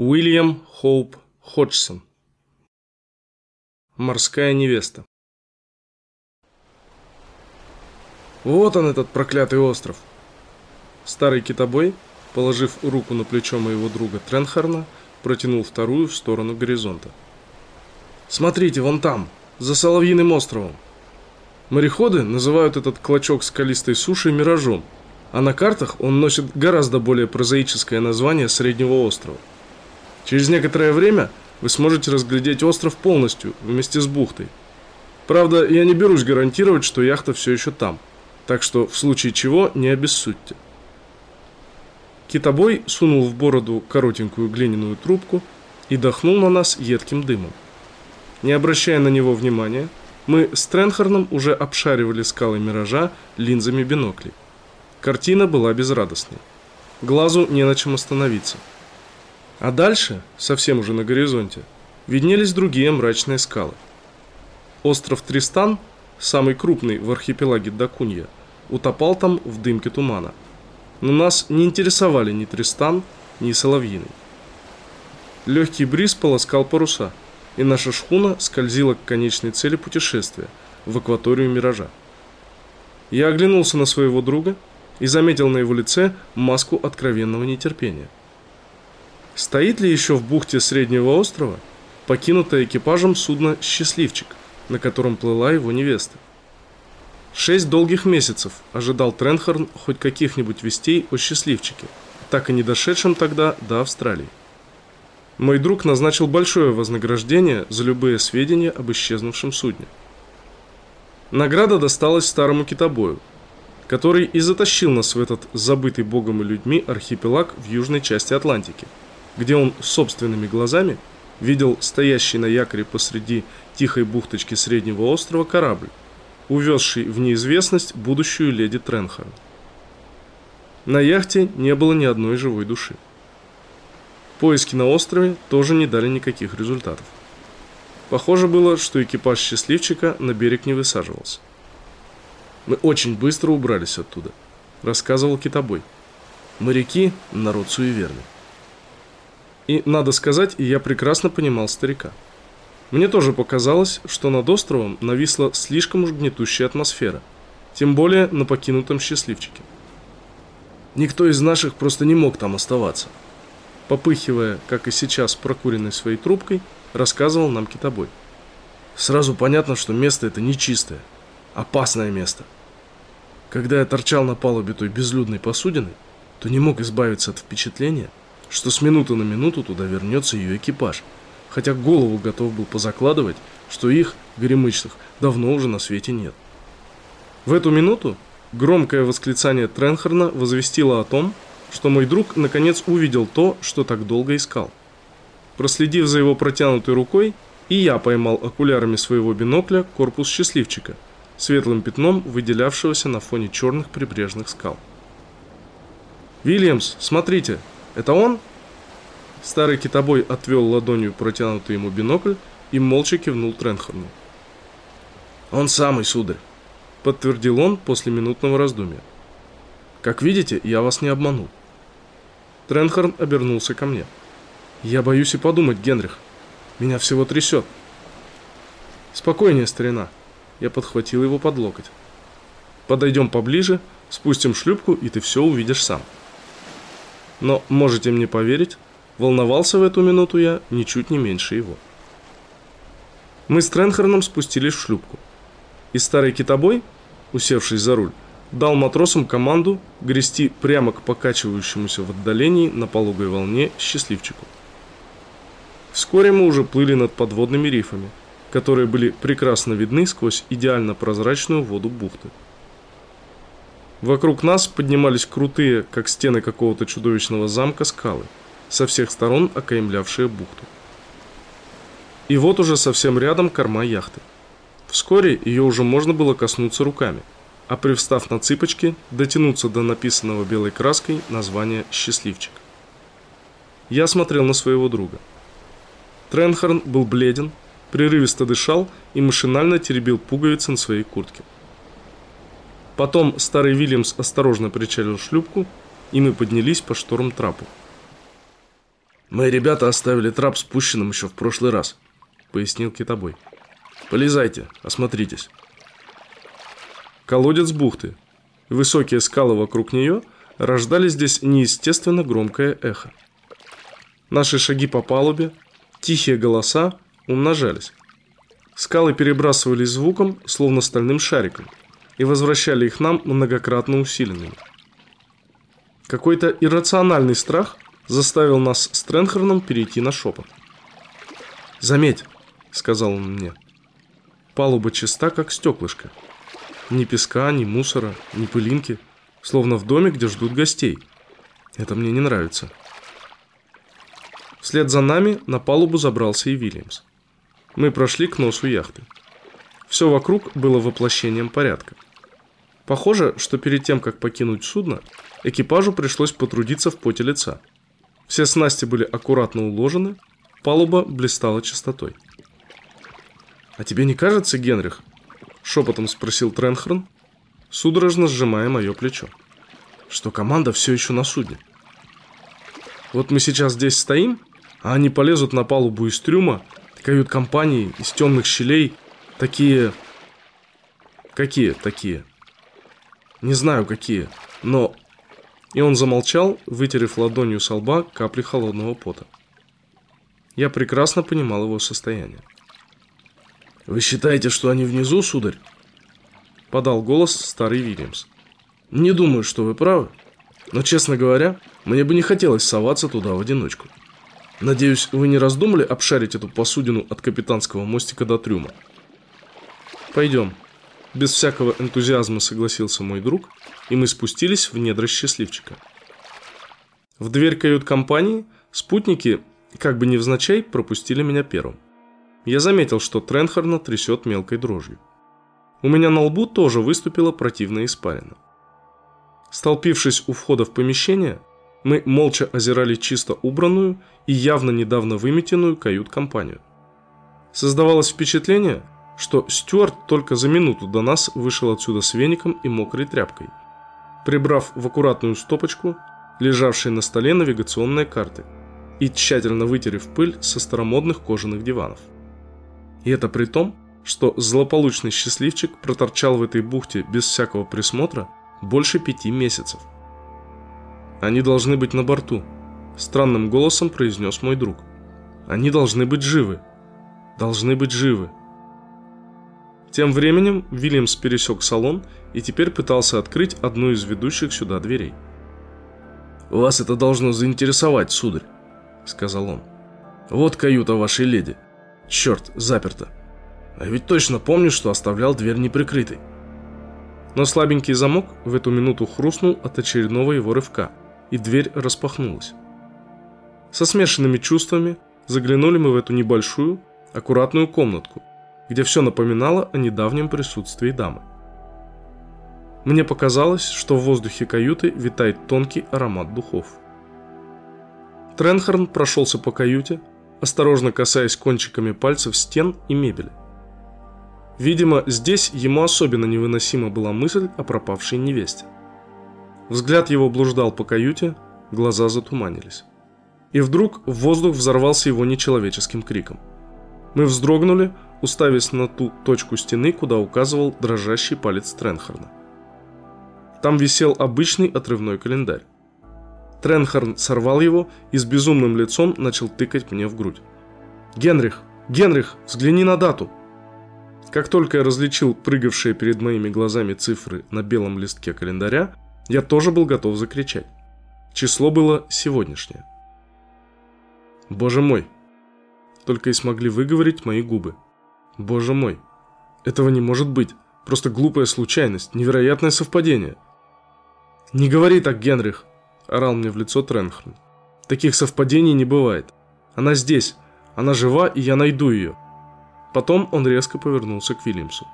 Уильям Хоуп Ходжсон. Морская невеста. Вот он, этот проклятый остров. Старый китобой, положив руку на плечо моего друга Тренхарна, протянул вторую в сторону горизонта. Смотрите, вон там, за Соловьиным островом. Мореходы называют этот клочок скалистой суши миражом, а на картах он носит гораздо более прозаическое название Среднего острова. Через некоторое время вы сможете разглядеть остров полностью, вместе с бухтой. Правда, я не берусь гарантировать, что яхта все еще там, так что в случае чего не обессудьте. Китобой сунул в бороду коротенькую глиняную трубку и дохнул на нас едким дымом. Не обращая на него внимания, мы с Тренхорном уже обшаривали скалы миража линзами биноклей. Картина была безрадостной. Глазу не на чем остановиться. А дальше, совсем уже на горизонте, виднелись другие мрачные скалы. Остров Тристан, самый крупный в архипелаге Дакунья, утопал там в дымке тумана. Но нас не интересовали ни Тристан, ни Соловьиный. Легкий бриз полоскал паруса, и наша шхуна скользила к конечной цели путешествия, в акваторию Миража. Я оглянулся на своего друга и заметил на его лице маску откровенного нетерпения. Стоит ли еще в бухте Среднего острова покинутое экипажем судно «Счастливчик», на котором плыла его невеста? Шесть долгих месяцев ожидал Тренхорн хоть каких-нибудь вестей о «Счастливчике», так и не дошедшем тогда до Австралии. Мой друг назначил большое вознаграждение за любые сведения об исчезнувшем судне. Награда досталась старому китобою, который и затащил нас в этот забытый богом и людьми архипелаг в южной части Атлантики – где он собственными глазами видел стоящий на якоре посреди тихой бухточки среднего острова корабль, увезший в неизвестность будущую леди Тренхарн. На яхте не было ни одной живой души. Поиски на острове тоже не дали никаких результатов. Похоже было, что экипаж счастливчика на берег не высаживался. «Мы очень быстро убрались оттуда», – рассказывал китобой. «Моряки – народ суеверный. И, надо сказать, я прекрасно понимал старика. Мне тоже показалось, что над островом нависла слишком уж гнетущая атмосфера, тем более на покинутом счастливчике. Никто из наших просто не мог там оставаться. Попыхивая, как и сейчас, прокуренной своей трубкой, рассказывал нам китобой. Сразу понятно, что место это нечистое, опасное место. Когда я торчал на палубе той безлюдной посудины, то не мог избавиться от впечатления, что с минуты на минуту туда вернется ее экипаж, хотя голову готов был позакладывать, что их, горемычных, давно уже на свете нет. В эту минуту громкое восклицание Тренхерна возвестило о том, что мой друг наконец увидел то, что так долго искал. Проследив за его протянутой рукой, и я поймал окулярами своего бинокля корпус счастливчика, светлым пятном выделявшегося на фоне черных прибрежных скал. «Вильямс, смотрите!» «Это он?» Старый китобой отвел ладонью протянутый ему бинокль и молча кивнул Тренхорну. «Он самый, сударь», — подтвердил он после минутного раздумья. «Как видите, я вас не обманул». Тренхорн обернулся ко мне. «Я боюсь и подумать, Генрих. Меня всего трясет». «Спокойнее, старина». Я подхватил его под локоть. «Подойдем поближе, спустим шлюпку, и ты все увидишь сам». Но, можете мне поверить, волновался в эту минуту я ничуть не меньше его. Мы с Тренхерном спустились в шлюпку. И старый китобой, усевшись за руль, дал матросам команду грести прямо к покачивающемуся в отдалении на пологой волне счастливчику. Вскоре мы уже плыли над подводными рифами, которые были прекрасно видны сквозь идеально прозрачную воду бухты. Вокруг нас поднимались крутые, как стены какого-то чудовищного замка, скалы, со всех сторон окаймлявшие бухту. И вот уже совсем рядом корма яхты. Вскоре ее уже можно было коснуться руками, а привстав на цыпочки, дотянуться до написанного белой краской названия «Счастливчик». Я смотрел на своего друга. Тренхорн был бледен, прерывисто дышал и машинально теребил пуговицы на своей куртке. Потом старый Вильямс осторожно причалил шлюпку, и мы поднялись по шторм-трапу. Мои ребята оставили трап спущенным еще в прошлый раз, пояснил китобой. Полезайте, осмотритесь. Колодец бухты. Высокие скалы вокруг нее рождали здесь неестественно громкое эхо. Наши шаги по палубе, тихие голоса умножались. Скалы перебрасывались звуком, словно стальным шариком, и возвращали их нам многократно усиленными. Какой-то иррациональный страх заставил нас с Тренхерном перейти на шепот. «Заметь», — сказал он мне, — «палуба чиста, как стеклышко. Ни песка, ни мусора, ни пылинки, словно в доме, где ждут гостей. Это мне не нравится». Вслед за нами на палубу забрался и Вильямс. Мы прошли к носу яхты. Все вокруг было воплощением порядка. Похоже, что перед тем, как покинуть судно, экипажу пришлось потрудиться в поте лица. Все снасти были аккуратно уложены, палуба блистала чистотой. «А тебе не кажется, Генрих?» – шепотом спросил Тренхрон, судорожно сжимая мое плечо. «Что команда все еще на судне. Вот мы сейчас здесь стоим, а они полезут на палубу из трюма, кают-компании, из темных щелей, такие... Какие такие?» Не знаю, какие, но...» И он замолчал, вытерев ладонью со лба капли холодного пота. Я прекрасно понимал его состояние. «Вы считаете, что они внизу, сударь?» Подал голос старый Вильямс. «Не думаю, что вы правы, но, честно говоря, мне бы не хотелось соваться туда в одиночку. Надеюсь, вы не раздумали обшарить эту посудину от капитанского мостика до трюма?» «Пойдем», без всякого энтузиазма согласился мой друг, и мы спустились в недра счастливчика. В дверь кают-компании спутники, как бы невзначай, пропустили меня первым. Я заметил, что Тренхарна трясет мелкой дрожью. У меня на лбу тоже выступила противная испарина. Столпившись у входа в помещение, мы молча озирали чисто убранную и явно недавно выметенную кают-компанию. Создавалось впечатление – что Стюарт только за минуту до нас вышел отсюда с веником и мокрой тряпкой, прибрав в аккуратную стопочку лежавшие на столе навигационные карты и тщательно вытерев пыль со старомодных кожаных диванов. И это при том, что злополучный счастливчик проторчал в этой бухте без всякого присмотра больше пяти месяцев. «Они должны быть на борту», – странным голосом произнес мой друг. «Они должны быть живы. Должны быть живы». Тем временем Вильямс пересек салон и теперь пытался открыть одну из ведущих сюда дверей. «Вас это должно заинтересовать, сударь», — сказал он. «Вот каюта вашей леди. Черт, заперта. А ведь точно помню, что оставлял дверь неприкрытой». Но слабенький замок в эту минуту хрустнул от очередного его рывка, и дверь распахнулась. Со смешанными чувствами заглянули мы в эту небольшую, аккуратную комнатку, где все напоминало о недавнем присутствии дамы. Мне показалось, что в воздухе каюты витает тонкий аромат духов. Тренхорн прошелся по каюте, осторожно касаясь кончиками пальцев стен и мебели. Видимо, здесь ему особенно невыносима была мысль о пропавшей невесте. Взгляд его блуждал по каюте, глаза затуманились. И вдруг воздух взорвался его нечеловеческим криком. Мы вздрогнули, уставясь на ту точку стены, куда указывал дрожащий палец Тренхарна. Там висел обычный отрывной календарь. Тренхарн сорвал его и с безумным лицом начал тыкать мне в грудь. «Генрих! Генрих! Взгляни на дату!» Как только я различил прыгавшие перед моими глазами цифры на белом листке календаря, я тоже был готов закричать. Число было сегодняшнее. «Боже мой!» Только и смогли выговорить мои губы – Боже мой, этого не может быть. Просто глупая случайность, невероятное совпадение. «Не говори так, Генрих!» – орал мне в лицо Тренхрн. «Таких совпадений не бывает. Она здесь, она жива, и я найду ее». Потом он резко повернулся к Вильямсу.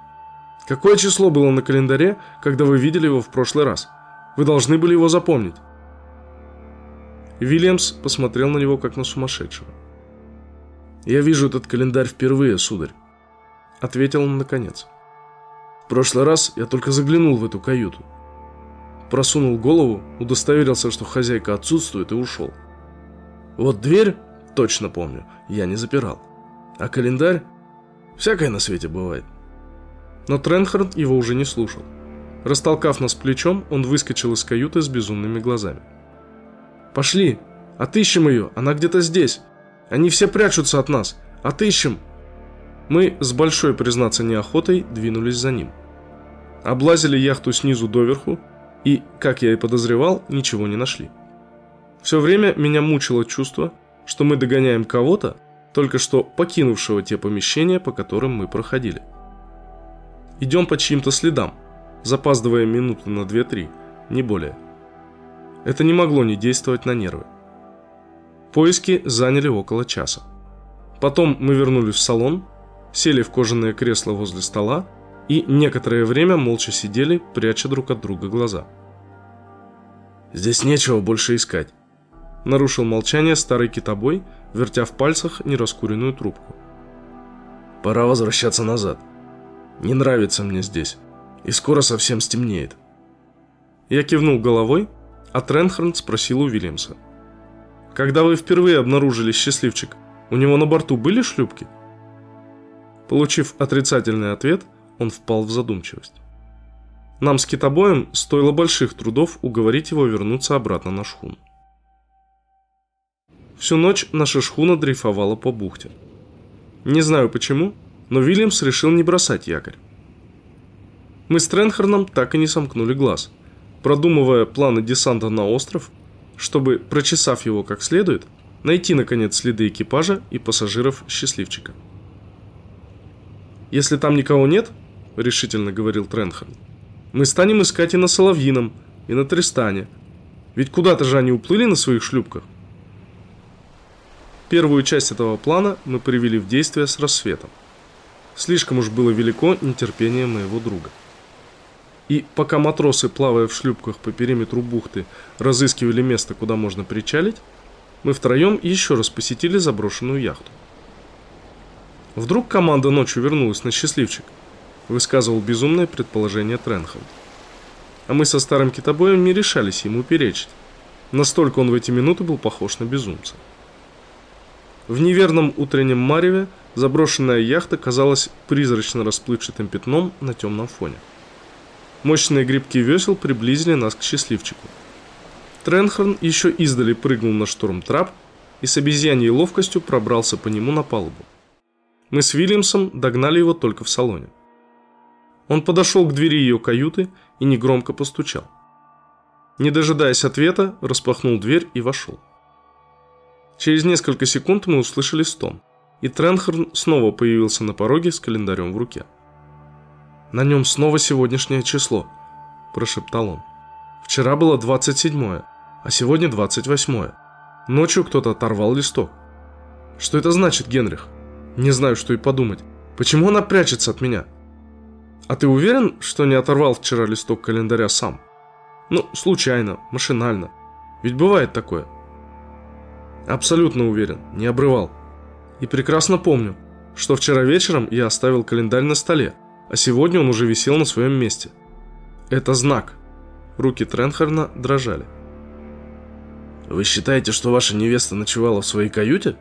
«Какое число было на календаре, когда вы видели его в прошлый раз? Вы должны были его запомнить». Вильямс посмотрел на него, как на сумасшедшего. «Я вижу этот календарь впервые, сударь ответил он наконец. В прошлый раз я только заглянул в эту каюту. Просунул голову, удостоверился, что хозяйка отсутствует и ушел. Вот дверь точно помню, я не запирал. А календарь? Всякое на свете бывает. Но Тренхард его уже не слушал. Растолкав нас плечом, он выскочил из каюты с безумными глазами. «Пошли! Отыщем ее! Она где-то здесь! Они все прячутся от нас! Отыщем!» Мы с большой, признаться, неохотой двинулись за ним. Облазили яхту снизу доверху и, как я и подозревал, ничего не нашли. Все время меня мучило чувство, что мы догоняем кого-то, только что покинувшего те помещения, по которым мы проходили. Идем по чьим-то следам, запаздывая минуты на 2-3, не более. Это не могло не действовать на нервы. Поиски заняли около часа. Потом мы вернулись в салон, сели в кожаное кресло возле стола и некоторое время молча сидели, пряча друг от друга глаза. «Здесь нечего больше искать», Нарушил молчание старый китобой, вертя в пальцах нераскуренную трубку. «Пора возвращаться назад. Не нравится мне здесь, и скоро совсем стемнеет». Я кивнул головой, а Тренхорн спросил у Вильямса. «Когда вы впервые обнаружили счастливчик, у него на борту были шлюпки?» Получив отрицательный ответ, он впал в задумчивость. Нам с китобоем стоило больших трудов уговорить его вернуться обратно на шхуну. Всю ночь наша шхуна дрейфовала по бухте. Не знаю почему, но Вильямс решил не бросать якорь. Мы с Тренхерном так и не сомкнули глаз, продумывая планы десанта на остров, чтобы, прочесав его как следует, найти, наконец, следы экипажа и пассажиров счастливчика. «Если там никого нет, — решительно говорил Тренхерн, — мы станем искать и на Соловьином, и на Тристане. Ведь куда-то же они уплыли на своих шлюпках. Первую часть этого плана мы привели в действие с рассветом. Слишком уж было велико нетерпение моего друга. И пока матросы, плавая в шлюпках по периметру бухты, разыскивали место, куда можно причалить, мы втроем еще раз посетили заброшенную яхту. Вдруг команда ночью вернулась на счастливчик, высказывал безумное предположение Тренхам. А мы со старым китобоем не решались ему перечить. Настолько он в эти минуты был похож на безумца. В неверном утреннем мареве заброшенная яхта казалась призрачно расплывчатым пятном на темном фоне. Мощные грибки весел приблизили нас к счастливчику. Тренхорн еще издали прыгнул на штурм-трап и с обезьяньей ловкостью пробрался по нему на палубу. Мы с Вильямсом догнали его только в салоне. Он подошел к двери ее каюты и негромко постучал. Не дожидаясь ответа, распахнул дверь и вошел. Через несколько секунд мы услышали стон, и Тренхорн снова появился на пороге с календарем в руке. «На нем снова сегодняшнее число», – прошептал он. «Вчера было 27 а сегодня 28 Ночью кто-то оторвал листок. Что это значит, Генрих? Не знаю, что и подумать. Почему она прячется от меня? А ты уверен, что не оторвал вчера листок календаря сам? Ну, случайно, машинально. Ведь бывает такое. Абсолютно уверен, не обрывал. И прекрасно помню, что вчера вечером я оставил календарь на столе, а сегодня он уже висел на своем месте. Это знак. Руки Тренхарна дрожали. «Вы считаете, что ваша невеста ночевала в своей каюте?»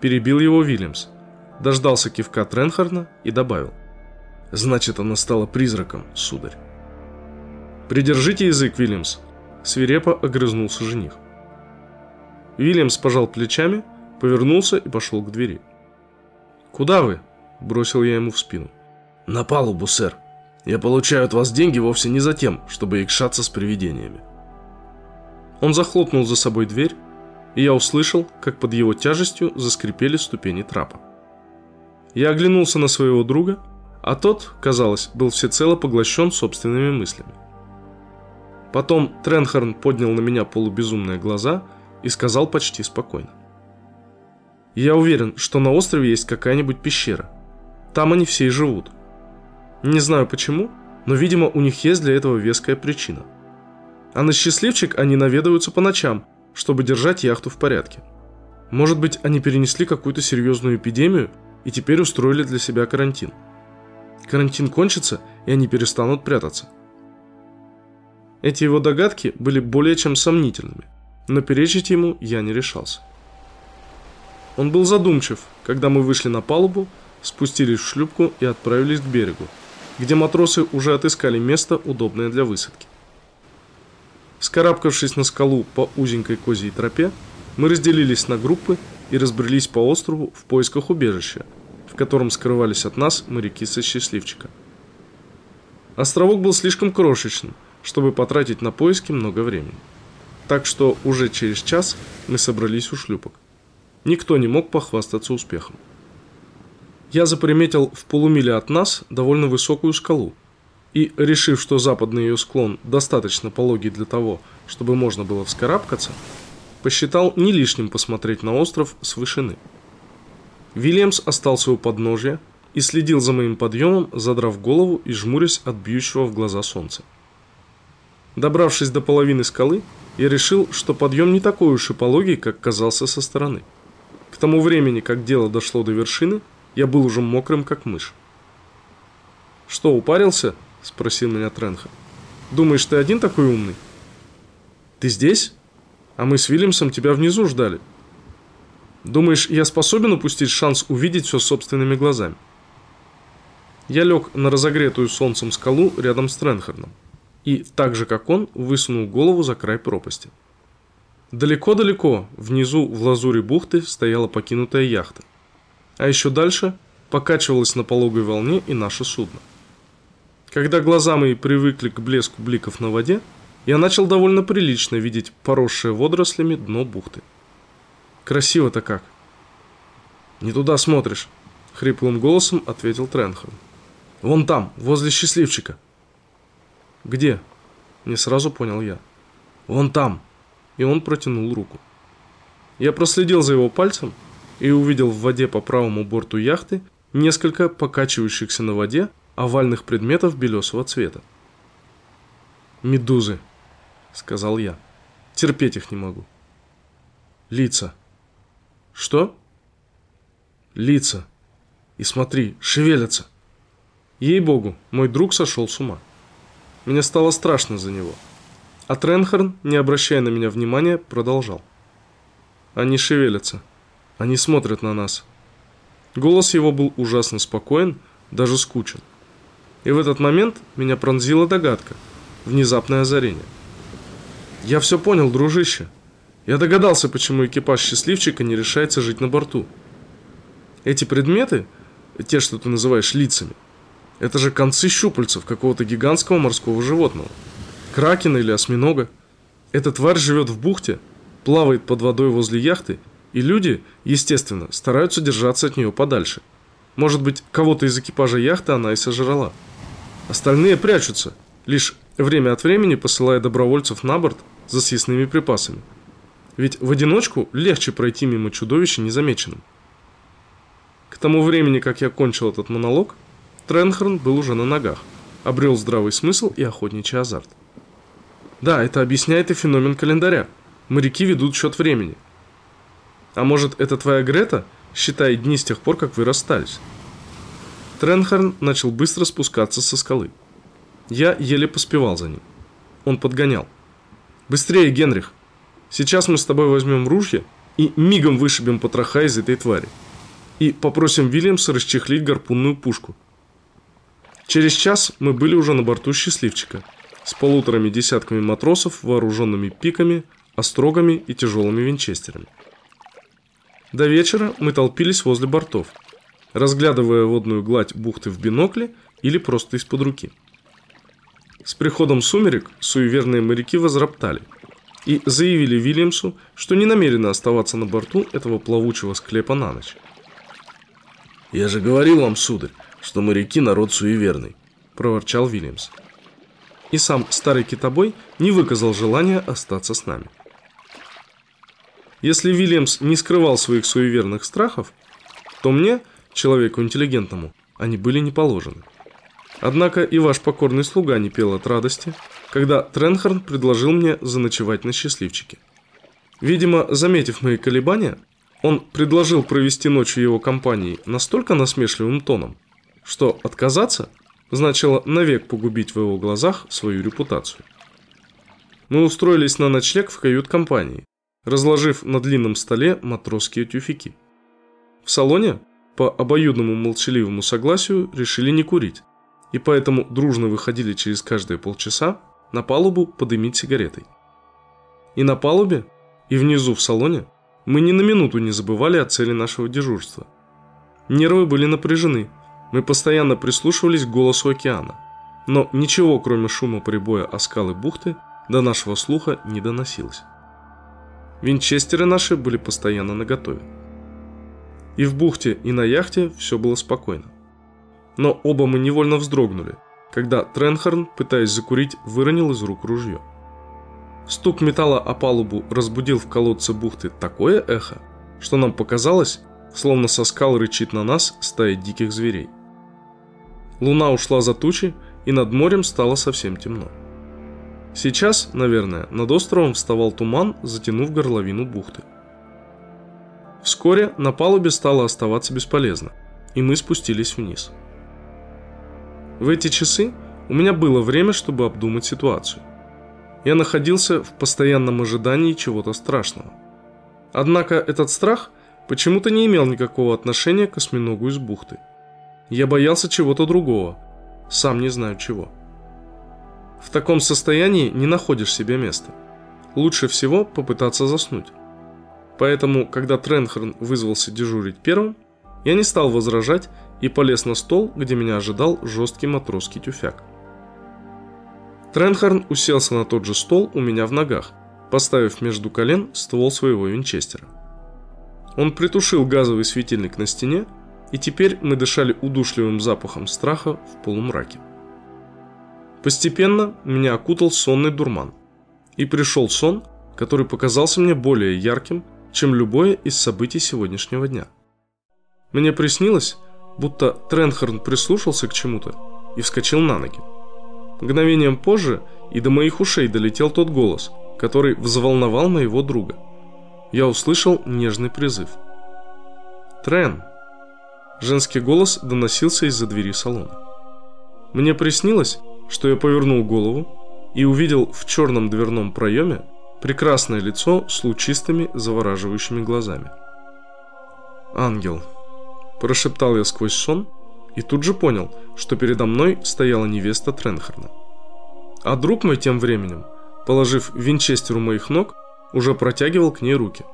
Перебил его Вильямс. Дождался кивка Тренхарна и добавил. «Значит, она стала призраком, сударь». «Придержите язык, Вильямс!» Свирепо огрызнулся жених. Вильямс пожал плечами, повернулся и пошел к двери. «Куда вы?» – бросил я ему в спину. «На палубу, сэр. Я получаю от вас деньги вовсе не за тем, чтобы икшаться с привидениями». Он захлопнул за собой дверь, и я услышал, как под его тяжестью заскрипели ступени трапа. Я оглянулся на своего друга, а тот, казалось, был всецело поглощен собственными мыслями. Потом Тренхорн поднял на меня полубезумные глаза – и сказал почти спокойно. «Я уверен, что на острове есть какая-нибудь пещера. Там они все и живут. Не знаю почему, но, видимо, у них есть для этого веская причина. А на счастливчик они наведываются по ночам, чтобы держать яхту в порядке. Может быть, они перенесли какую-то серьезную эпидемию и теперь устроили для себя карантин. Карантин кончится, и они перестанут прятаться. Эти его догадки были более чем сомнительными – но перечить ему я не решался. Он был задумчив, когда мы вышли на палубу, спустились в шлюпку и отправились к берегу, где матросы уже отыскали место, удобное для высадки. Скарабкавшись на скалу по узенькой козьей тропе, мы разделились на группы и разбрелись по острову в поисках убежища, в котором скрывались от нас моряки со счастливчика. Островок был слишком крошечным, чтобы потратить на поиски много времени. Так что уже через час мы собрались у шлюпок. Никто не мог похвастаться успехом. Я заприметил в полумиле от нас довольно высокую скалу, и, решив, что западный ее склон достаточно пологий для того, чтобы можно было вскарабкаться, посчитал не лишним посмотреть на остров с вышины. Вильямс остался у подножия и следил за моим подъемом, задрав голову и жмурясь от бьющего в глаза солнца. Добравшись до половины скалы, я решил, что подъем не такой уж и пологий, как казался со стороны. К тому времени, как дело дошло до вершины, я был уже мокрым, как мышь. «Что, упарился?» – спросил меня Тренха. «Думаешь, ты один такой умный?» «Ты здесь? А мы с Вильямсом тебя внизу ждали. Думаешь, я способен упустить шанс увидеть все собственными глазами?» Я лег на разогретую солнцем скалу рядом с Тренхардом и, так же как он, высунул голову за край пропасти. Далеко-далеко, внизу в лазуре бухты, стояла покинутая яхта. А еще дальше покачивалась на пологой волне и наше судно. Когда глаза мои привыкли к блеску бликов на воде, я начал довольно прилично видеть поросшее водорослями дно бухты. Красиво-то как. «Не туда смотришь», — хриплым голосом ответил Тренхан. Вон там, возле счастливчика. Где? Не сразу понял я. Вон там. И он протянул руку. Я проследил за его пальцем и увидел в воде по правому борту яхты несколько покачивающихся на воде овальных предметов белесого цвета. «Медузы», — сказал я. «Терпеть их не могу». «Лица». «Что?» «Лица. И смотри, шевелятся». Ей-богу, мой друг сошел с ума. Мне стало страшно за него. А Тренхорн, не обращая на меня внимания, продолжал. Они шевелятся. Они смотрят на нас. Голос его был ужасно спокоен, даже скучен. И в этот момент меня пронзила догадка, внезапное озарение. Я все понял, дружище. Я догадался, почему экипаж счастливчика не решается жить на борту. Эти предметы, те, что ты называешь лицами, это же концы щупальцев какого-то гигантского морского животного. Кракена или осьминога. Эта тварь живет в бухте, плавает под водой возле яхты, и люди, естественно, стараются держаться от нее подальше. Может быть, кого-то из экипажа яхты она и сожрала. Остальные прячутся, лишь время от времени посылая добровольцев на борт за съестными припасами. Ведь в одиночку легче пройти мимо чудовища незамеченным. К тому времени, как я кончил этот монолог, Тренхорн был уже на ногах, обрел здравый смысл и охотничий азарт. Да, это объясняет и феномен календаря. Моряки ведут счет времени. А может, это твоя Грета считает дни с тех пор, как вы расстались? Тренхорн начал быстро спускаться со скалы. Я еле поспевал за ним. Он подгонял. «Быстрее, Генрих! Сейчас мы с тобой возьмем ружья и мигом вышибем потроха из этой твари. И попросим Вильямса расчехлить гарпунную пушку. Через час мы были уже на борту «Счастливчика» с полуторами десятками матросов, вооруженными пиками, острогами и тяжелыми винчестерами. До вечера мы толпились возле бортов, разглядывая водную гладь бухты в бинокле или просто из-под руки. С приходом сумерек суеверные моряки возроптали и заявили Вильямсу, что не намерены оставаться на борту этого плавучего склепа на ночь. «Я же говорил вам, сударь, что моряки народ суеверный», – проворчал Вильямс. И сам старый китобой не выказал желания остаться с нами. Если Вильямс не скрывал своих суеверных страхов, то мне, человеку интеллигентному, они были не положены. Однако и ваш покорный слуга не пел от радости, когда Тренхорн предложил мне заночевать на счастливчике. Видимо, заметив мои колебания, он предложил провести ночь в его компании настолько насмешливым тоном, что отказаться значило навек погубить в его глазах свою репутацию. Мы устроились на ночлег в кают-компании, разложив на длинном столе матросские тюфяки. В салоне по обоюдному молчаливому согласию решили не курить, и поэтому дружно выходили через каждые полчаса на палубу подымить сигаретой. И на палубе, и внизу в салоне мы ни на минуту не забывали о цели нашего дежурства. Нервы были напряжены, мы постоянно прислушивались к голосу океана, но ничего, кроме шума прибоя о скалы бухты, до нашего слуха не доносилось. Винчестеры наши были постоянно наготове. И в бухте, и на яхте все было спокойно. Но оба мы невольно вздрогнули, когда Тренхорн, пытаясь закурить, выронил из рук ружье. Стук металла о палубу разбудил в колодце бухты такое эхо, что нам показалось, словно со скал рычит на нас стая диких зверей. Луна ушла за тучи, и над морем стало совсем темно. Сейчас, наверное, над островом вставал туман, затянув горловину бухты. Вскоре на палубе стало оставаться бесполезно, и мы спустились вниз. В эти часы у меня было время, чтобы обдумать ситуацию. Я находился в постоянном ожидании чего-то страшного. Однако этот страх почему-то не имел никакого отношения к осьминогу из бухты. Я боялся чего-то другого, сам не знаю чего. В таком состоянии не находишь себе места. Лучше всего попытаться заснуть. Поэтому, когда Тренхорн вызвался дежурить первым, я не стал возражать и полез на стол, где меня ожидал жесткий матросский тюфяк. Тренхорн уселся на тот же стол у меня в ногах, поставив между колен ствол своего винчестера. Он притушил газовый светильник на стене, и теперь мы дышали удушливым запахом страха в полумраке. Постепенно меня окутал сонный дурман. И пришел сон, который показался мне более ярким, чем любое из событий сегодняшнего дня. Мне приснилось, будто Тренхорн прислушался к чему-то и вскочил на ноги. Мгновением позже и до моих ушей долетел тот голос, который взволновал моего друга. Я услышал нежный призыв. «Трен!» Женский голос доносился из-за двери салона. Мне приснилось, что я повернул голову и увидел в черном дверном проеме прекрасное лицо с лучистыми завораживающими глазами. «Ангел», – прошептал я сквозь сон и тут же понял, что передо мной стояла невеста Тренхарна. А друг мой тем временем, положив винчестер у моих ног, уже протягивал к ней руки.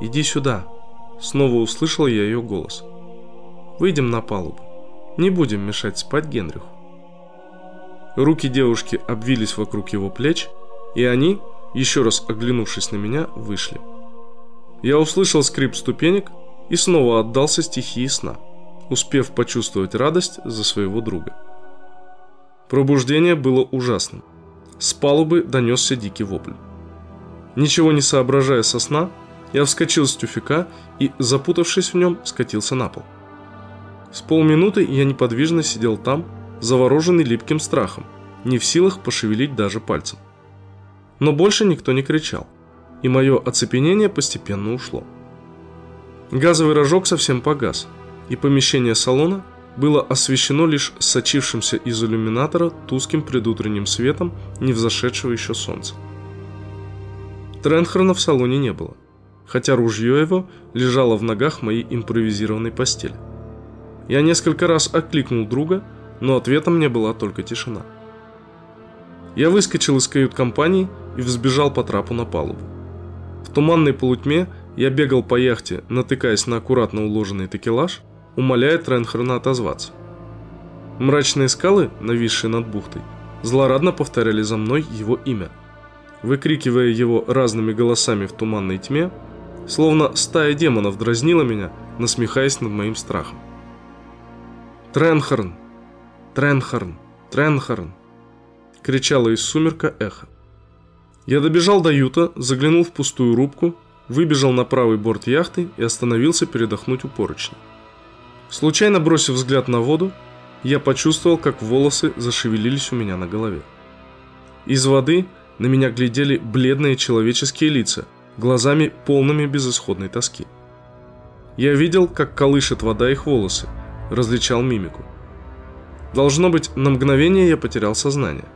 «Иди сюда», – снова услышал я ее голос. «Выйдем на палубу. Не будем мешать спать Генриху». Руки девушки обвились вокруг его плеч, и они, еще раз оглянувшись на меня, вышли. Я услышал скрип ступенек и снова отдался стихии сна, успев почувствовать радость за своего друга. Пробуждение было ужасным. С палубы донесся дикий вопль. Ничего не соображая со сна, я вскочил с тюфяка и, запутавшись в нем, скатился на пол. С полминуты я неподвижно сидел там, завороженный липким страхом, не в силах пошевелить даже пальцем. Но больше никто не кричал, и мое оцепенение постепенно ушло. Газовый рожок совсем погас, и помещение салона было освещено лишь сочившимся из иллюминатора тусклым предутренним светом невзошедшего еще солнца. Тренхрона в салоне не было, хотя ружье его лежало в ногах моей импровизированной постели. Я несколько раз окликнул друга, но ответом мне была только тишина. Я выскочил из кают-компании и взбежал по трапу на палубу. В туманной полутьме я бегал по яхте, натыкаясь на аккуратно уложенный такелаж, умоляя Тренхерна отозваться. Мрачные скалы, нависшие над бухтой, злорадно повторяли за мной его имя. Выкрикивая его разными голосами в туманной тьме, словно стая демонов дразнила меня, насмехаясь над моим страхом. «Тренхорн! Тренхорн! Тренхорн!» кричало из сумерка эхо. Я добежал до юта, заглянул в пустую рубку, выбежал на правый борт яхты и остановился передохнуть у поручня. Случайно бросив взгляд на воду, я почувствовал, как волосы зашевелились у меня на голове. Из воды на меня глядели бледные человеческие лица, глазами полными безысходной тоски. Я видел, как колышет вода их волосы, различал мимику. Должно быть, на мгновение я потерял сознание –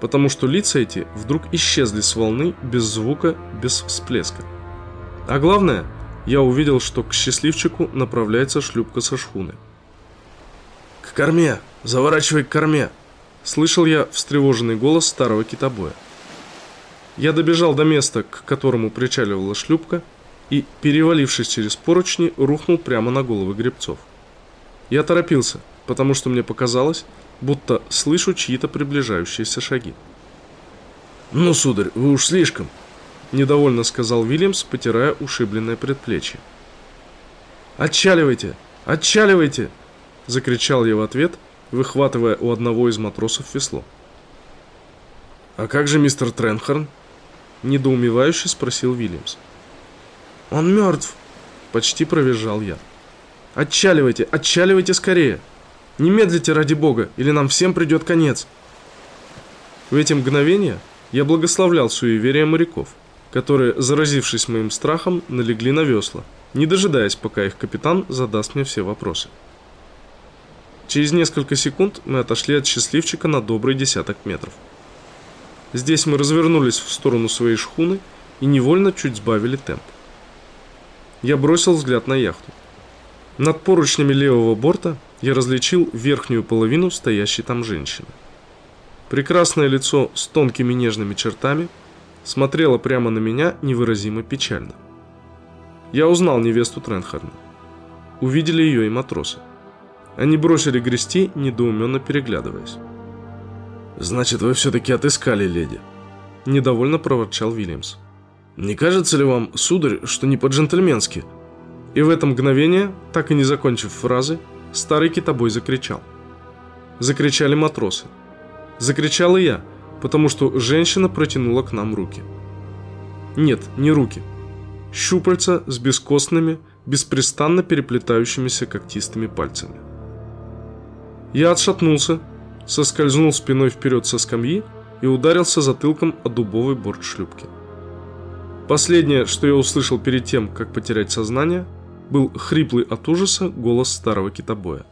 потому что лица эти вдруг исчезли с волны без звука, без всплеска. А главное, я увидел, что к счастливчику направляется шлюпка со шхуны. «К корме! Заворачивай к корме!» Слышал я встревоженный голос старого китобоя. Я добежал до места, к которому причаливала шлюпка, и, перевалившись через поручни, рухнул прямо на головы гребцов. Я торопился, потому что мне показалось, будто слышу чьи-то приближающиеся шаги. «Ну, сударь, вы уж слишком!» Недовольно сказал Вильямс, потирая ушибленное предплечье. «Отчаливайте! Отчаливайте!» Закричал я в ответ, выхватывая у одного из матросов весло. «А как же мистер Тренхорн?» Недоумевающе спросил Вильямс. «Он мертв!» Почти провизжал я. «Отчаливайте! Отчаливайте скорее! Не медлите ради бога, или нам всем придет конец!» В эти мгновения я благословлял суеверие моряков – которые, заразившись моим страхом, налегли на весла, не дожидаясь, пока их капитан задаст мне все вопросы. Через несколько секунд мы отошли от счастливчика на добрый десяток метров. Здесь мы развернулись в сторону своей шхуны и невольно чуть сбавили темп. Я бросил взгляд на яхту. Над поручнями левого борта я различил верхнюю половину стоящей там женщины. Прекрасное лицо с тонкими нежными чертами – смотрела прямо на меня невыразимо печально. Я узнал невесту Тренхарна. Увидели ее и матросы. Они бросили грести, недоуменно переглядываясь. «Значит, вы все-таки отыскали леди?» Недовольно проворчал Вильямс. «Не кажется ли вам, сударь, что не по-джентльменски?» И в это мгновение, так и не закончив фразы, старый китобой закричал. Закричали матросы. Закричал и я – потому что женщина протянула к нам руки. Нет, не руки. Щупальца с бескостными, беспрестанно переплетающимися когтистыми пальцами. Я отшатнулся, соскользнул спиной вперед со скамьи и ударился затылком о дубовый борт шлюпки. Последнее, что я услышал перед тем, как потерять сознание, был хриплый от ужаса голос старого китобоя.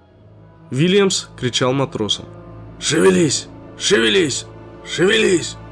Вильямс кричал матросам. «Шевелись! Шевелись!» Шевелись!»